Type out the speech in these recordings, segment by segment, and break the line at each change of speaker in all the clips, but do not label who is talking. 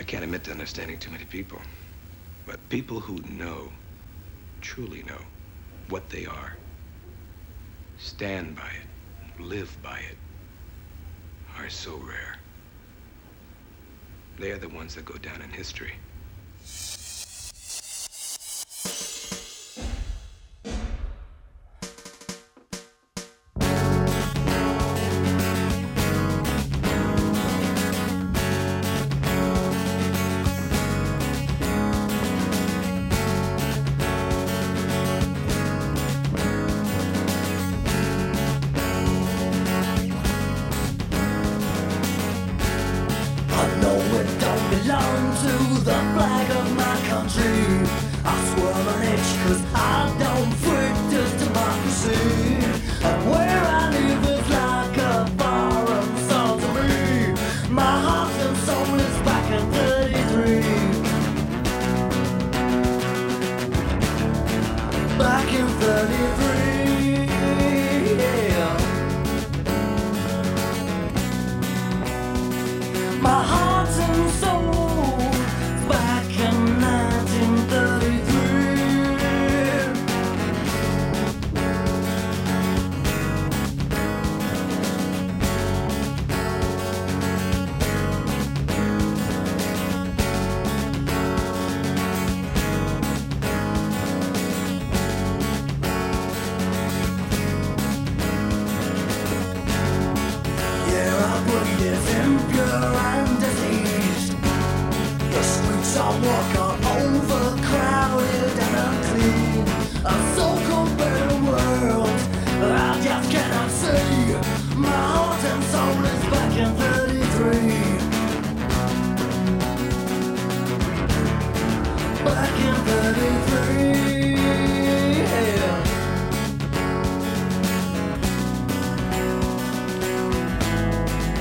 I can't admit to understanding too many people. But people who know, truly know, what they are, stand by it, live by it, are so rare. They are the ones that go down in history.
to the flag of my country. I swear my name. England is impure and diseased. The streets are walk up overcrowded and unclean.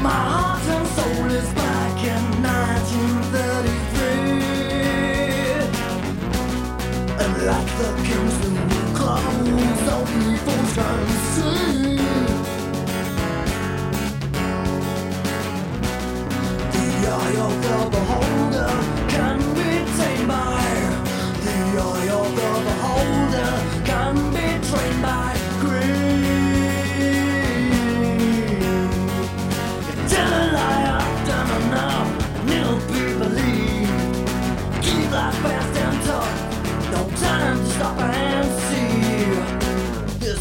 my heart and soul is burning.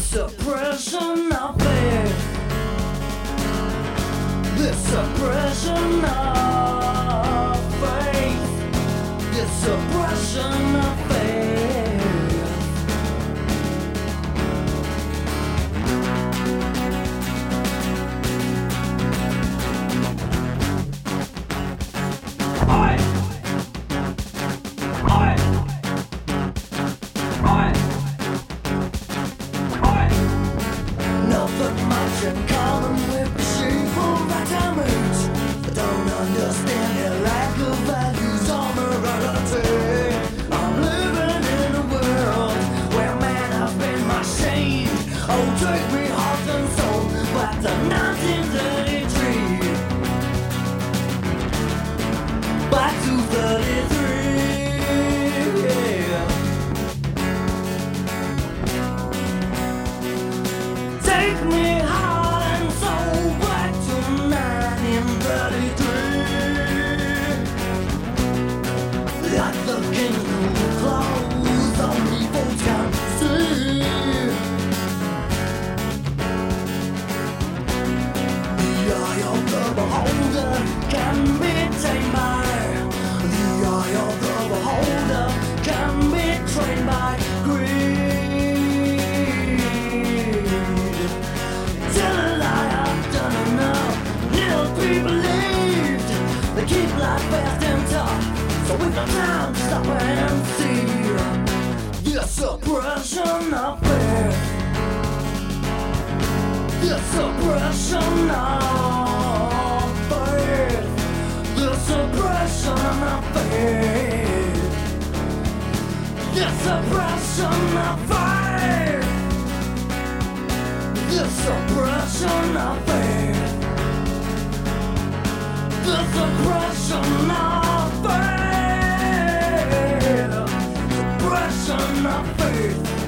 suppression of faith. This suppression of faith. This suppression of faith. Russian car. looking through the clouds. suppression of it. The suppression of faith. The suppression of faith. The suppression of faith. The suppression of faith. The suppression of faith. my face.